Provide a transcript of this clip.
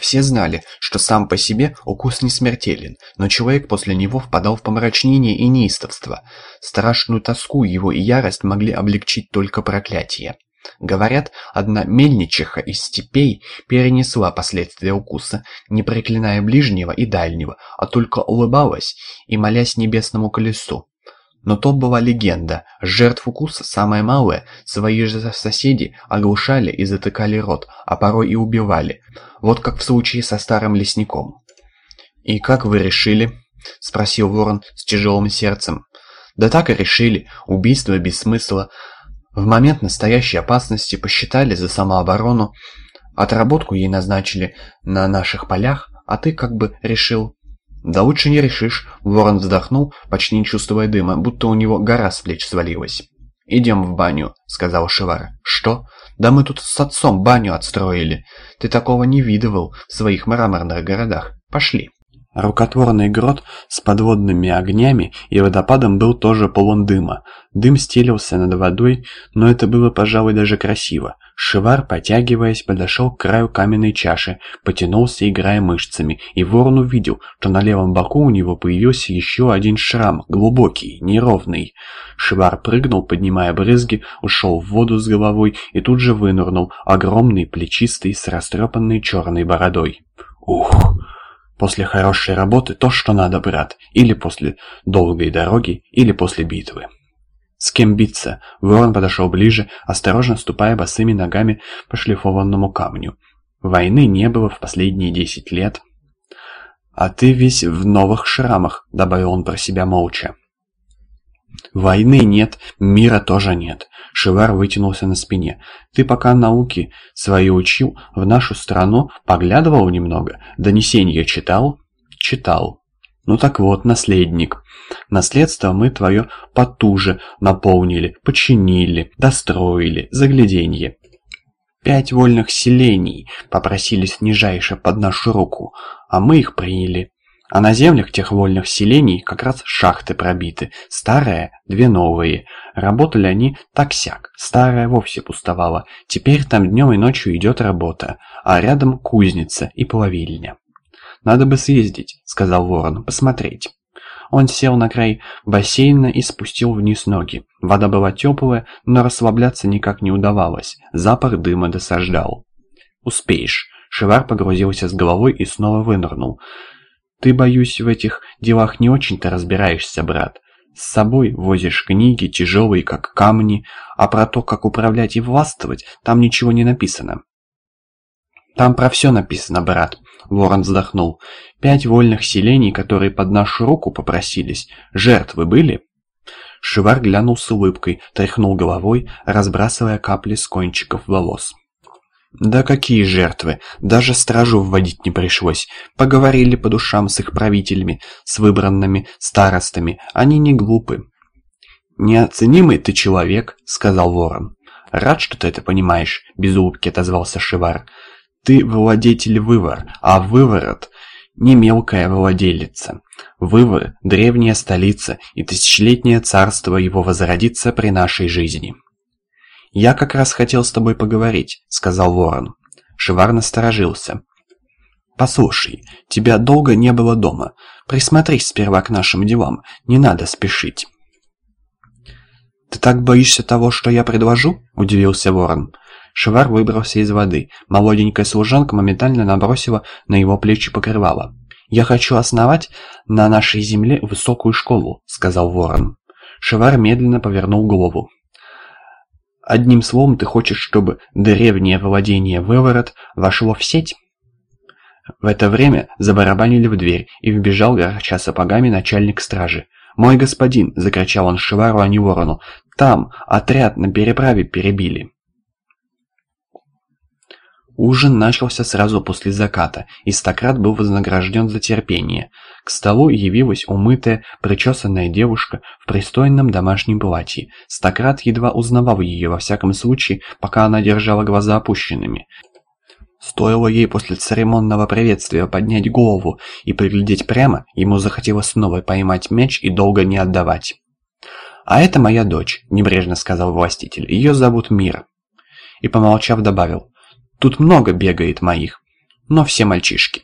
Все знали, что сам по себе укус не смертелен, но человек после него впадал в помрачнение и неистовство. Страшную тоску его и ярость могли облегчить только проклятие. Говорят, одна мельничиха из степей перенесла последствия укуса, не проклиная ближнего и дальнего, а только улыбалась и молясь небесному колесу. Но то была легенда. Жертв укуса самое малое, свои же соседи оглушали и затыкали рот, а порой и убивали. Вот как в случае со старым лесником. «И как вы решили?» – спросил ворон с тяжелым сердцем. «Да так и решили. Убийство без смысла. В момент настоящей опасности посчитали за самооборону. Отработку ей назначили на наших полях, а ты как бы решил «Да лучше не решишь», — Ворон вздохнул, почти не чувствуя дыма, будто у него гора с плеч свалилась. «Идем в баню», — сказал Шивар. «Что? Да мы тут с отцом баню отстроили. Ты такого не видывал в своих мраморных городах. Пошли». Рукотворный грот с подводными огнями и водопадом был тоже полон дыма. Дым стелился над водой, но это было, пожалуй, даже красиво. Шивар, потягиваясь, подошел к краю каменной чаши, потянулся, играя мышцами, и ворон увидел, что на левом боку у него появился еще один шрам, глубокий, неровный. Шивар прыгнул, поднимая брызги, ушел в воду с головой и тут же вынырнул, огромный, плечистый, с растрепанной черной бородой. «Ух!» После хорошей работы то, что надо, брат. Или после долгой дороги, или после битвы. С кем биться? Ворон подошел ближе, осторожно ступая босыми ногами по шлифованному камню. Войны не было в последние десять лет. «А ты весь в новых шрамах», — добавил он про себя молча. «Войны нет, мира тоже нет», — Шивар вытянулся на спине. «Ты пока науки свои учил, в нашу страну поглядывал немного, донесения читал?» «Читал». «Ну так вот, наследник. Наследство мы твое потуже наполнили, починили, достроили, загляденье. Пять вольных селений попросились нижайше под нашу руку, а мы их приняли. А на землях тех вольных селений как раз шахты пробиты, старая, две новые. Работали они так-сяк, старая вовсе пустовала. Теперь там днем и ночью идет работа, а рядом кузница и плавильня. «Надо бы съездить», — сказал ворон, — «посмотреть». Он сел на край бассейна и спустил вниз ноги. Вода была теплая, но расслабляться никак не удавалось. Запах дыма досаждал. «Успеешь». Шивар погрузился с головой и снова вынырнул. Ты, боюсь, в этих делах не очень-то разбираешься, брат. С собой возишь книги, тяжелые, как камни, а про то, как управлять и властвовать, там ничего не написано. Там про все написано, брат. Ворон вздохнул. Пять вольных селений, которые под нашу руку попросились. Жертвы были? Шивар глянул с улыбкой, тряхнул головой, разбрасывая капли с кончиков волос. Да какие жертвы, даже стражу вводить не пришлось. Поговорили по душам с их правителями, с выбранными старостами, они не глупы. «Неоценимый ты человек», — сказал ворон. «Рад, что ты это понимаешь», — без улыбки отозвался Шивар. «Ты владетель-вывор, а выворот — не мелкая владелица. Вывор — древняя столица, и тысячелетнее царство его возродится при нашей жизни». «Я как раз хотел с тобой поговорить», — сказал Ворон. Шивар насторожился. «Послушай, тебя долго не было дома. Присмотрись сперва к нашим делам, не надо спешить». «Ты так боишься того, что я предложу?» – удивился Ворон. Шивар выбрался из воды. Молоденькая служанка моментально набросила на его плечи покрывало. «Я хочу основать на нашей земле высокую школу», – сказал Ворон. Шивар медленно повернул голову. Одним словом, ты хочешь, чтобы древнее владение выворот вошло в сеть? В это время забарабанили в дверь, и вбежал, горча сапогами, начальник стражи. «Мой господин!» — закричал он Шивару, а не ворону. «Там! Отряд на переправе перебили!» Ужин начался сразу после заката, и Стократ был вознагражден за терпение. К столу явилась умытая, причесанная девушка в пристойном домашнем платье. Стократ едва узнавал ее, во всяком случае, пока она держала глаза опущенными. Стоило ей после церемонного приветствия поднять голову и поглядеть прямо, ему захотелось снова поймать мяч и долго не отдавать. «А это моя дочь», — небрежно сказал властитель. «Ее зовут Мир». И, помолчав, добавил, Тут много бегает моих. но все мальчишки.